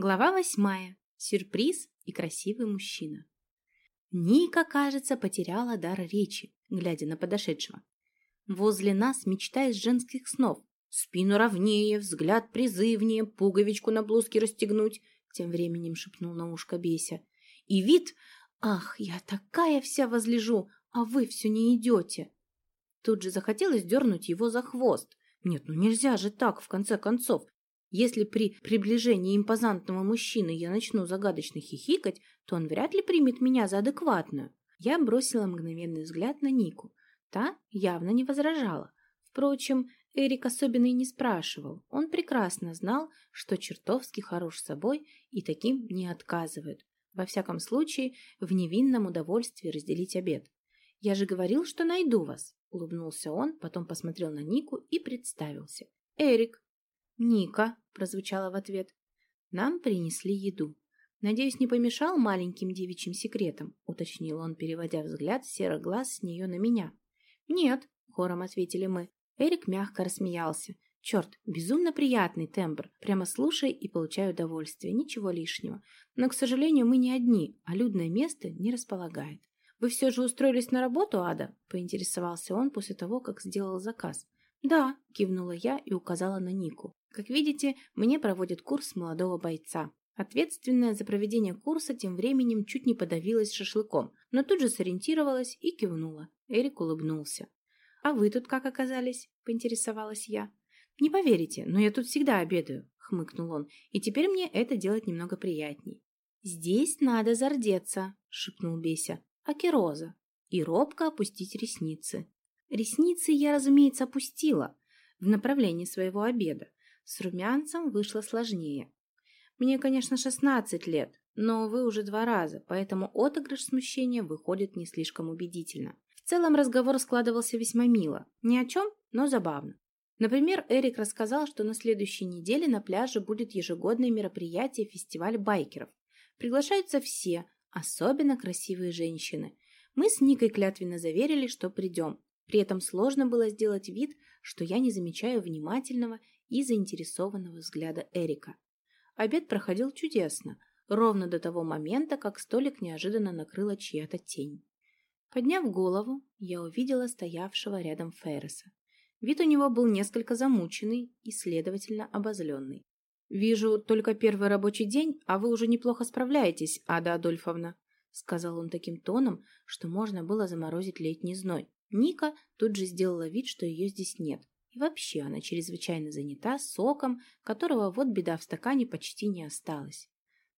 Глава восьмая. Сюрприз и красивый мужчина. Ника, кажется, потеряла дар речи, глядя на подошедшего. Возле нас мечта из женских снов. Спину ровнее, взгляд призывнее, пуговичку на блузке расстегнуть, тем временем шепнул на ушко Беся. И вид... Ах, я такая вся возлежу, а вы все не идете. Тут же захотелось дернуть его за хвост. Нет, ну нельзя же так, в конце концов. Если при приближении импозантного мужчины я начну загадочно хихикать, то он вряд ли примет меня за адекватную. Я бросила мгновенный взгляд на Нику. Та явно не возражала. Впрочем, Эрик особенно и не спрашивал. Он прекрасно знал, что чертовски хорош собой и таким не отказывают. Во всяком случае, в невинном удовольствии разделить обед. «Я же говорил, что найду вас», — улыбнулся он, потом посмотрел на Нику и представился. «Эрик». «Ника», — прозвучало в ответ. «Нам принесли еду. Надеюсь, не помешал маленьким девичьим секретам», — уточнил он, переводя взгляд серых глаз с нее на меня. «Нет», — хором ответили мы. Эрик мягко рассмеялся. «Черт, безумно приятный тембр. Прямо слушай и получай удовольствие. Ничего лишнего. Но, к сожалению, мы не одни, а людное место не располагает. «Вы все же устроились на работу, Ада?» – поинтересовался он после того, как сделал заказ. «Да», – кивнула я и указала на Нику. Как видите, мне проводят курс молодого бойца. Ответственная за проведение курса тем временем чуть не подавилась шашлыком, но тут же сориентировалась и кивнула. Эрик улыбнулся. «А вы тут как оказались?» – поинтересовалась я. «Не поверите, но я тут всегда обедаю», – хмыкнул он, «и теперь мне это делать немного приятней». «Здесь надо зардеться», – шепнул Беся, – «акероза» и робко опустить ресницы. Ресницы я, разумеется, опустила в направлении своего обеда, с румянцем вышло сложнее. Мне, конечно, 16 лет, но вы уже два раза, поэтому отыгрыш смущения выходит не слишком убедительно. В целом разговор складывался весьма мило. Ни о чем, но забавно. Например, Эрик рассказал, что на следующей неделе на пляже будет ежегодное мероприятие фестиваль байкеров. Приглашаются все, особенно красивые женщины. Мы с Никой клятвенно заверили, что придем. При этом сложно было сделать вид, что я не замечаю внимательного и заинтересованного взгляда Эрика. Обед проходил чудесно, ровно до того момента, как столик неожиданно накрыла чья-то тень. Подняв голову, я увидела стоявшего рядом Ферреса. Вид у него был несколько замученный и, следовательно, обозленный. «Вижу только первый рабочий день, а вы уже неплохо справляетесь, Ада Адольфовна», сказал он таким тоном, что можно было заморозить летний зной. Ника тут же сделала вид, что ее здесь нет, и вообще она чрезвычайно занята соком, которого вот беда в стакане почти не осталось.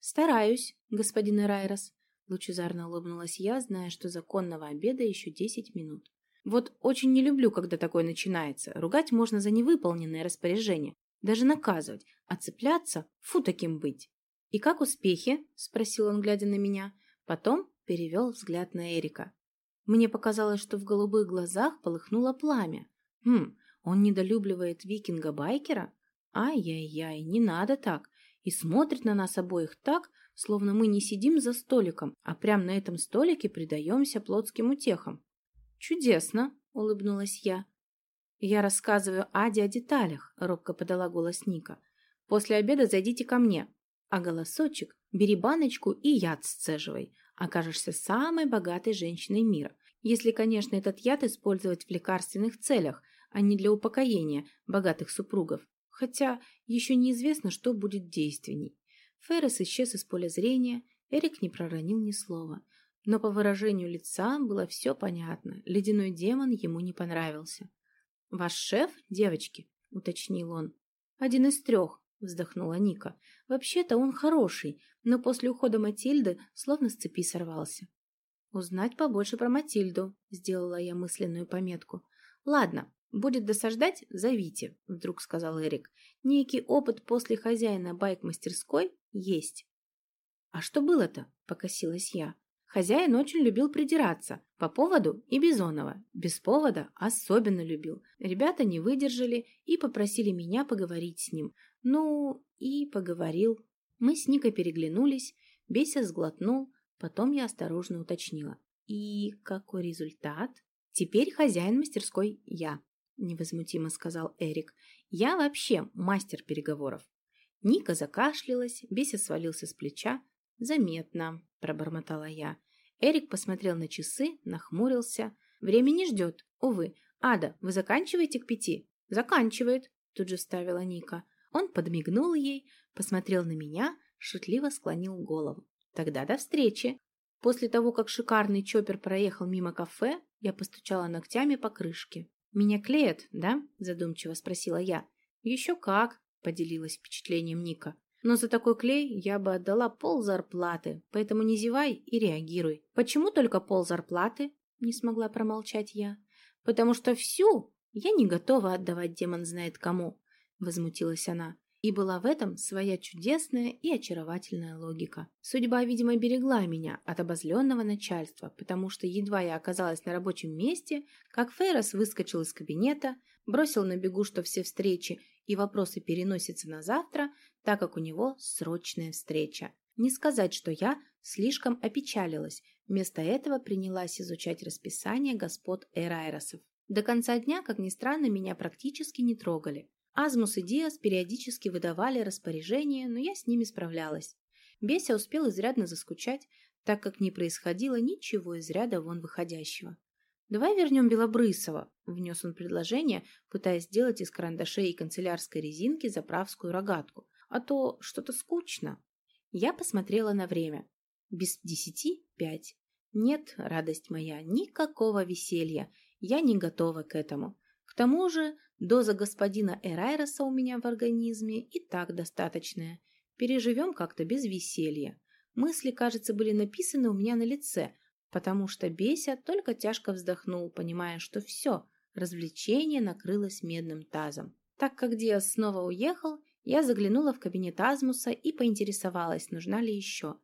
«Стараюсь, господин Эрайрос», — лучезарно улыбнулась я, зная, что законного обеда еще десять минут. «Вот очень не люблю, когда такое начинается. Ругать можно за невыполненное распоряжение, даже наказывать, а цепляться — фу таким быть». «И как успехи?» — спросил он, глядя на меня. Потом перевел взгляд на Эрика. Мне показалось, что в голубых глазах полыхнуло пламя. Хм, он недолюбливает викинга-байкера? Ай-яй-яй, не надо так. И смотрит на нас обоих так, словно мы не сидим за столиком, а прямо на этом столике предаемся плотским утехам. «Чудесно!» — улыбнулась я. «Я рассказываю Аде о деталях», — робко подала голос Ника. «После обеда зайдите ко мне, а голосочек бери баночку и яд сцеживай. Окажешься самой богатой женщиной мира. Если, конечно, этот яд использовать в лекарственных целях, а не для упокоения богатых супругов. Хотя еще неизвестно, что будет действенней. Феррес исчез из поля зрения, Эрик не проронил ни слова. Но по выражению лица было все понятно. Ледяной демон ему не понравился. «Ваш шеф, девочки?» — уточнил он. «Один из трех», — вздохнула Ника. «Вообще-то он хороший, но после ухода Матильды словно с цепи сорвался». «Узнать побольше про Матильду», — сделала я мысленную пометку. «Ладно, «Будет досаждать? Зовите», — вдруг сказал Эрик. «Некий опыт после хозяина байк-мастерской есть». «А что было-то?» — покосилась я. Хозяин очень любил придираться, по поводу и Бизонова. Без повода особенно любил. Ребята не выдержали и попросили меня поговорить с ним. Ну, и поговорил. Мы с Никой переглянулись, Беся сглотнул, потом я осторожно уточнила. И какой результат? Теперь хозяин мастерской я невозмутимо сказал Эрик. Я вообще мастер переговоров. Ника закашлялась, Беся свалился с плеча. «Заметно», – пробормотала я. Эрик посмотрел на часы, нахмурился. «Время не ждет, увы. Ада, вы заканчиваете к пяти?» «Заканчивает», – тут же ставила Ника. Он подмигнул ей, посмотрел на меня, шутливо склонил голову. «Тогда до встречи!» После того, как шикарный чоппер проехал мимо кафе, я постучала ногтями по крышке. «Меня клеят, да?» – задумчиво спросила я. «Еще как!» – поделилась впечатлением Ника. «Но за такой клей я бы отдала пол зарплаты, поэтому не зевай и реагируй». «Почему только пол зарплаты?» – не смогла промолчать я. «Потому что всю я не готова отдавать демон знает кому», – возмутилась она. И была в этом своя чудесная и очаровательная логика. Судьба, видимо, берегла меня от обозленного начальства, потому что едва я оказалась на рабочем месте, как Фейрос выскочил из кабинета, бросил на бегу, что все встречи и вопросы переносятся на завтра, так как у него срочная встреча. Не сказать, что я слишком опечалилась, вместо этого принялась изучать расписание господ Эрайросов. До конца дня, как ни странно, меня практически не трогали. Азмус и Диас периодически выдавали распоряжения, но я с ними справлялась. Беся успел изрядно заскучать, так как не происходило ничего из ряда вон выходящего. «Давай вернем Белобрысова», — внес он предложение, пытаясь сделать из карандашей и канцелярской резинки заправскую рогатку. «А то что-то скучно». Я посмотрела на время. Без десяти пять. Нет, радость моя, никакого веселья. Я не готова к этому. Тому же Доза господина Эрайроса у меня в организме и так достаточная. Переживем как-то без веселья. Мысли, кажется, были написаны у меня на лице, потому что Беся только тяжко вздохнул, понимая, что все, развлечение накрылось медным тазом. Так как Диас снова уехал, я заглянула в кабинет Азмуса и поинтересовалась, нужна ли еще.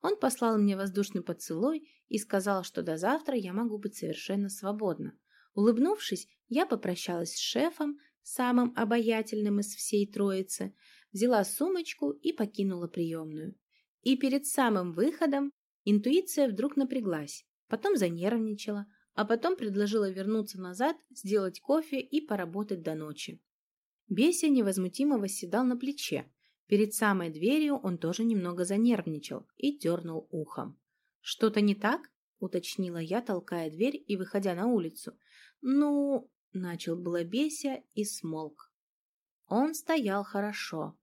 Он послал мне воздушный поцелуй и сказал, что до завтра я могу быть совершенно свободна. Улыбнувшись, я попрощалась с шефом, самым обаятельным из всей троицы, взяла сумочку и покинула приемную. И перед самым выходом интуиция вдруг напряглась, потом занервничала, а потом предложила вернуться назад, сделать кофе и поработать до ночи. Беся невозмутимо восседал на плече. Перед самой дверью он тоже немного занервничал и дернул ухом. «Что-то не так?» – уточнила я, толкая дверь и выходя на улицу. «Ну...» — начал было Беся и смолк. Он стоял хорошо.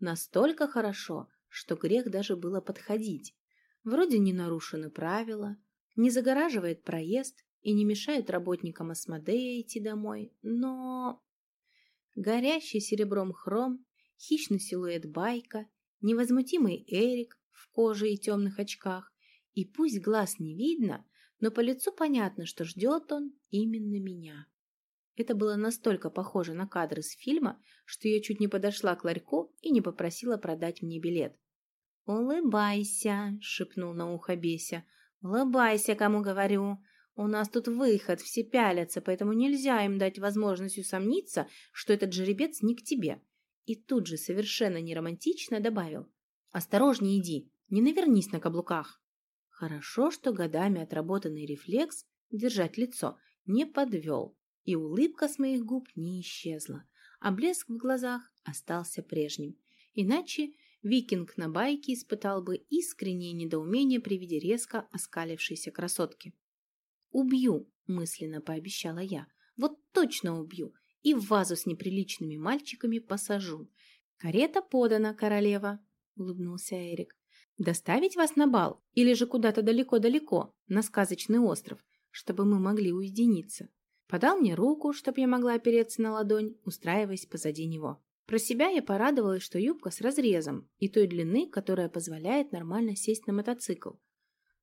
Настолько хорошо, что грех даже было подходить. Вроде не нарушены правила, не загораживает проезд и не мешает работникам Асмодея идти домой, но... Горящий серебром хром, хищный силуэт байка, невозмутимый Эрик в коже и темных очках, и пусть глаз не видно, но по лицу понятно, что ждет он именно меня. Это было настолько похоже на кадры с фильма, что я чуть не подошла к ларьку и не попросила продать мне билет. «Улыбайся», — шепнул на ухо Беся. «Улыбайся, кому говорю. У нас тут выход, все пялятся, поэтому нельзя им дать возможность усомниться, что этот жеребец не к тебе». И тут же совершенно неромантично добавил. «Осторожнее иди, не навернись на каблуках». Хорошо, что годами отработанный рефлекс держать лицо не подвел, и улыбка с моих губ не исчезла, а блеск в глазах остался прежним. Иначе викинг на байке испытал бы искреннее недоумение при виде резко оскалившейся красотки. «Убью!» – мысленно пообещала я. «Вот точно убью! И в вазу с неприличными мальчиками посажу!» «Карета подана, королева!» – улыбнулся Эрик. Доставить вас на бал или же куда-то далеко-далеко, на сказочный остров, чтобы мы могли уединиться? Подал мне руку, чтобы я могла опереться на ладонь, устраиваясь позади него. Про себя я порадовалась, что юбка с разрезом и той длины, которая позволяет нормально сесть на мотоцикл.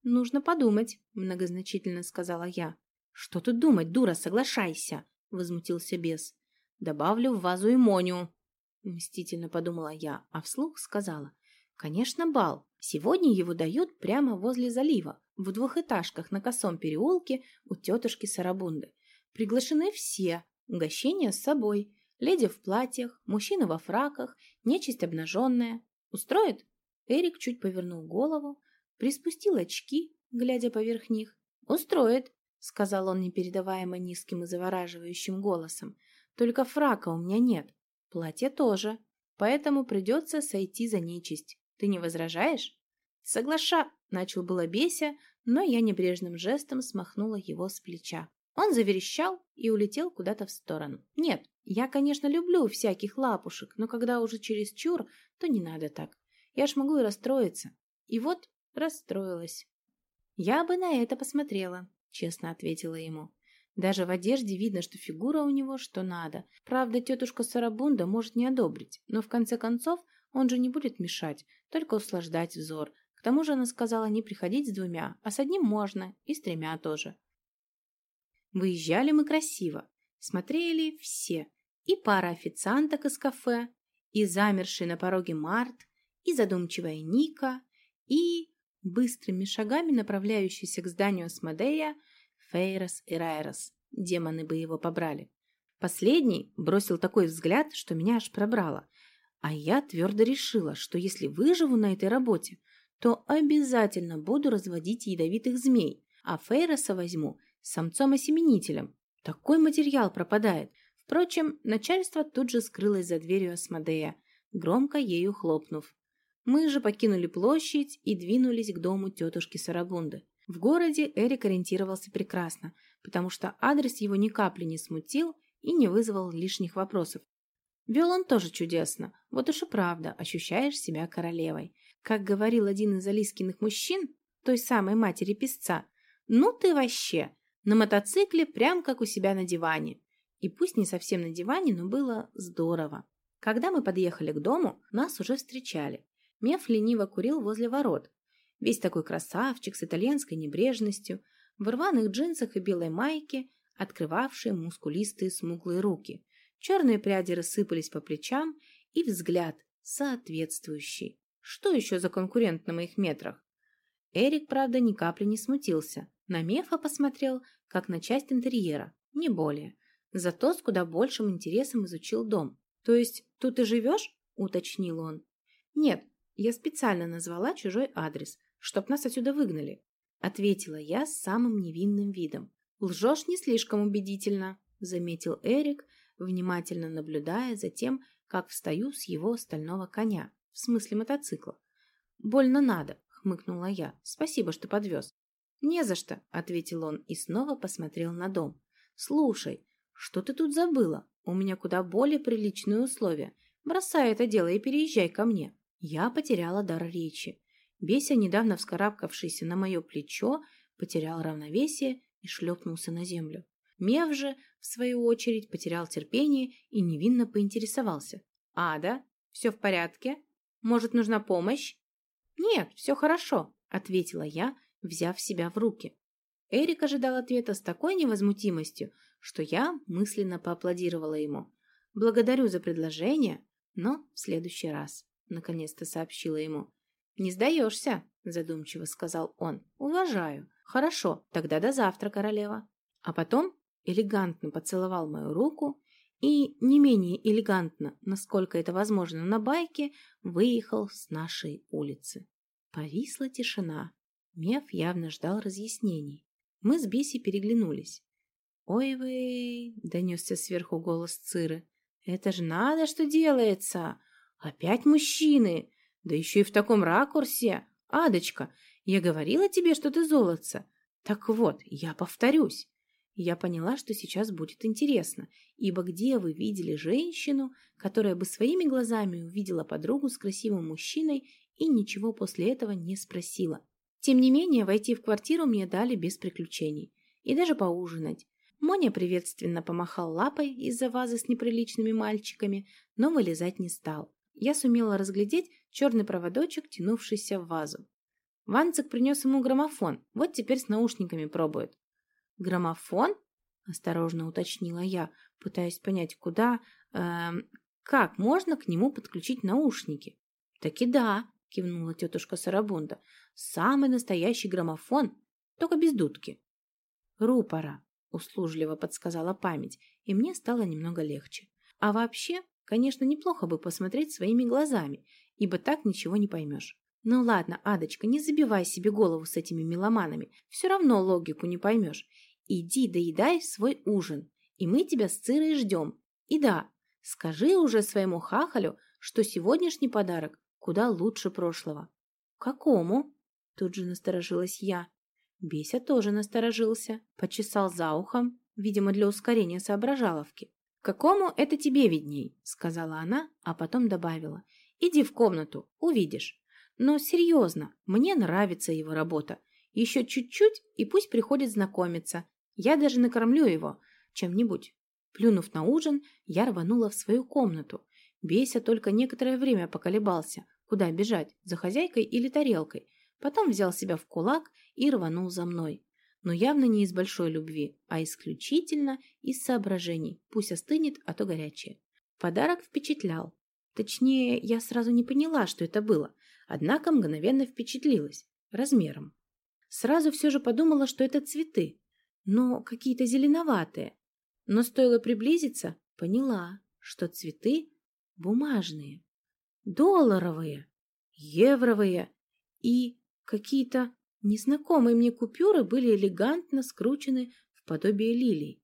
«Нужно подумать», — многозначительно сказала я. «Что тут думать, дура, соглашайся!» — возмутился бес. «Добавлю в вазу и Моню», — мстительно подумала я, а вслух сказала. «Конечно, бал. Сегодня его дают прямо возле залива, в двухэтажках на косом переулке у тетушки Сарабунды. Приглашены все, угощение с собой, леди в платьях, мужчины во фраках, нечисть обнаженная. Устроит? Эрик чуть повернул голову, приспустил очки, глядя поверх них. «Устроит», — сказал он непередаваемо низким и завораживающим голосом. «Только фрака у меня нет. Платье тоже. поэтому придется сойти за нечисть. Ты не возражаешь? Соглаша, начал было Беся, но я небрежным жестом смахнула его с плеча. Он заверещал и улетел куда-то в сторону. Нет, я, конечно, люблю всяких лапушек, но когда уже через чур, то не надо так. Я ж могу и расстроиться. И вот расстроилась. Я бы на это посмотрела, честно ответила ему. Даже в одежде видно, что фигура у него что надо. Правда, тетушка Сарабунда может не одобрить, но в конце концов он же не будет мешать, только услаждать взор. К тому же она сказала не приходить с двумя, а с одним можно, и с тремя тоже. Выезжали мы красиво, смотрели все. И пара официанток из кафе, и замерший на пороге Март, и задумчивая Ника, и быстрыми шагами направляющийся к зданию Асмодея Фейрос и Райрос. Демоны бы его побрали. Последний бросил такой взгляд, что меня аж пробрало. А я твердо решила, что если выживу на этой работе, то обязательно буду разводить ядовитых змей, а Фейроса возьму самцом-осеменителем. Такой материал пропадает. Впрочем, начальство тут же скрылось за дверью Асмодея, громко ею хлопнув. Мы же покинули площадь и двинулись к дому тетушки Сарабунды. В городе Эрик ориентировался прекрасно, потому что адрес его ни капли не смутил и не вызвал лишних вопросов. Вел он тоже чудесно, вот уж и правда, ощущаешь себя королевой. Как говорил один из алискиных мужчин, той самой матери песца, «Ну ты вообще! На мотоцикле прям как у себя на диване!» И пусть не совсем на диване, но было здорово. Когда мы подъехали к дому, нас уже встречали. Меф лениво курил возле ворот, Весь такой красавчик с итальянской небрежностью, в рваных джинсах и белой майке, открывавшие мускулистые смуглые руки. Черные пряди рассыпались по плечам и взгляд соответствующий. Что еще за конкурент на моих метрах? Эрик, правда, ни капли не смутился. На Мефа посмотрел, как на часть интерьера, не более. Зато с куда большим интересом изучил дом. «То есть тут и живешь?» – уточнил он. «Нет, я специально назвала чужой адрес, чтоб нас отсюда выгнали», — ответила я с самым невинным видом. «Лжешь не слишком убедительно», — заметил Эрик, внимательно наблюдая за тем, как встаю с его стального коня, в смысле мотоцикла. «Больно надо», — хмыкнула я. «Спасибо, что подвез». «Не за что», — ответил он и снова посмотрел на дом. «Слушай, что ты тут забыла? У меня куда более приличные условия. Бросай это дело и переезжай ко мне». Я потеряла дар речи. Беся, недавно вскарабкавшийся на мое плечо, потерял равновесие и шлепнулся на землю. Мев же, в свою очередь, потерял терпение и невинно поинтересовался. «Ада, все в порядке? Может, нужна помощь?» «Нет, все хорошо», — ответила я, взяв себя в руки. Эрик ожидал ответа с такой невозмутимостью, что я мысленно поаплодировала ему. «Благодарю за предложение, но в следующий раз», — наконец-то сообщила ему. «Не сдаешься», — задумчиво сказал он. «Уважаю. Хорошо, тогда до завтра, королева». А потом элегантно поцеловал мою руку и, не менее элегантно, насколько это возможно на байке, выехал с нашей улицы. Повисла тишина. Меф явно ждал разъяснений. Мы с Биси переглянулись. «Ой вы!» — донесся сверху голос Циры. «Это же надо, что делается! Опять мужчины! Да еще и в таком ракурсе. Адочка, я говорила тебе, что ты золотце. Так вот, я повторюсь. Я поняла, что сейчас будет интересно, ибо где вы видели женщину, которая бы своими глазами увидела подругу с красивым мужчиной и ничего после этого не спросила? Тем не менее, войти в квартиру мне дали без приключений. И даже поужинать. Моня приветственно помахал лапой из-за вазы с неприличными мальчиками, но вылезать не стал. Я сумела разглядеть черный проводочек, тянувшийся в вазу. Ванцик принес ему граммофон, вот теперь с наушниками пробует. «Граммофон?» – осторожно уточнила я, пытаясь понять, куда, э, как можно к нему подключить наушники. «Так и да», – кивнула тетушка Сарабунда, – «самый настоящий граммофон, только без дудки». «Рупора», – услужливо подсказала память, и мне стало немного легче. А вообще, конечно, неплохо бы посмотреть своими глазами ибо так ничего не поймешь. Ну ладно, Адочка, не забивай себе голову с этими меломанами, все равно логику не поймешь. Иди доедай свой ужин, и мы тебя с Цирой ждем. И да, скажи уже своему хахалю, что сегодняшний подарок куда лучше прошлого. «Какому?» – тут же насторожилась я. Беся тоже насторожился, почесал за ухом, видимо, для ускорения соображаловки. «Какому это тебе видней?» – сказала она, а потом добавила. «Иди в комнату, увидишь. Но серьезно, мне нравится его работа. Еще чуть-чуть, и пусть приходит знакомиться. Я даже накормлю его чем-нибудь». Плюнув на ужин, я рванула в свою комнату. Беся только некоторое время поколебался, куда бежать, за хозяйкой или тарелкой. Потом взял себя в кулак и рванул за мной. Но явно не из большой любви, а исключительно из соображений. Пусть остынет, а то горячее. Подарок впечатлял. Точнее, я сразу не поняла, что это было, однако мгновенно впечатлилась. Размером. Сразу все же подумала, что это цветы, но какие-то зеленоватые. Но стоило приблизиться, поняла, что цветы бумажные, долларовые, евровые и какие-то незнакомые мне купюры были элегантно скручены в подобие лилий.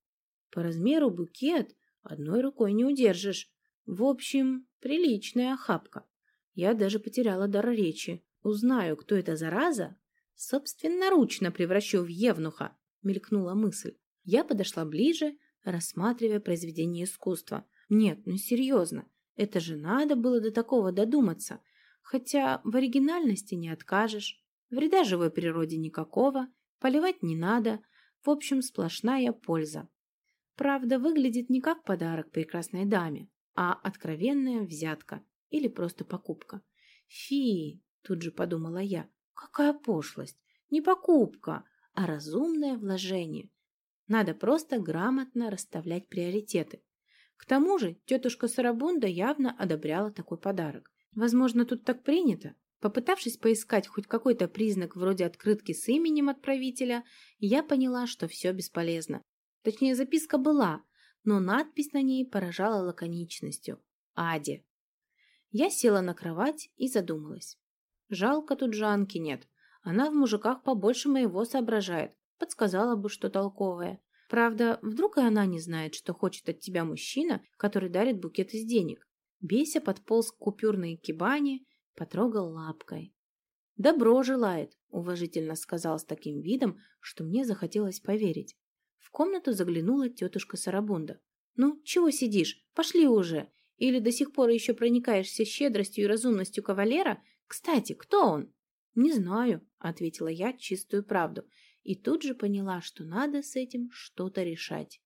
По размеру букет одной рукой не удержишь. В общем, приличная охапка. Я даже потеряла дар речи. Узнаю, кто эта зараза, собственноручно превращу в евнуха, мелькнула мысль. Я подошла ближе, рассматривая произведение искусства. Нет, ну серьезно, это же надо было до такого додуматься. Хотя в оригинальности не откажешь. Вреда живой природе никакого, поливать не надо. В общем, сплошная польза. Правда, выглядит не как подарок прекрасной даме, а откровенная взятка или просто покупка. Фи, тут же подумала я, какая пошлость. Не покупка, а разумное вложение. Надо просто грамотно расставлять приоритеты. К тому же тетушка Сарабунда явно одобряла такой подарок. Возможно, тут так принято. Попытавшись поискать хоть какой-то признак вроде открытки с именем отправителя, я поняла, что все бесполезно. Точнее, записка была, но надпись на ней поражала лаконичностью. «Аде». Я села на кровать и задумалась. Жалко тут Жанки нет. Она в мужиках побольше моего соображает. Подсказала бы что толковое. Правда, вдруг и она не знает, что хочет от тебя мужчина, который дарит букет из денег. Беся подполз к купюрной кибане, потрогал лапкой. «Добро желает», — уважительно сказал с таким видом, что мне захотелось поверить. В комнату заглянула тетушка Сарабунда. «Ну, чего сидишь? Пошли уже! Или до сих пор еще проникаешься щедростью и разумностью кавалера? Кстати, кто он?» «Не знаю», — ответила я чистую правду и тут же поняла, что надо с этим что-то решать.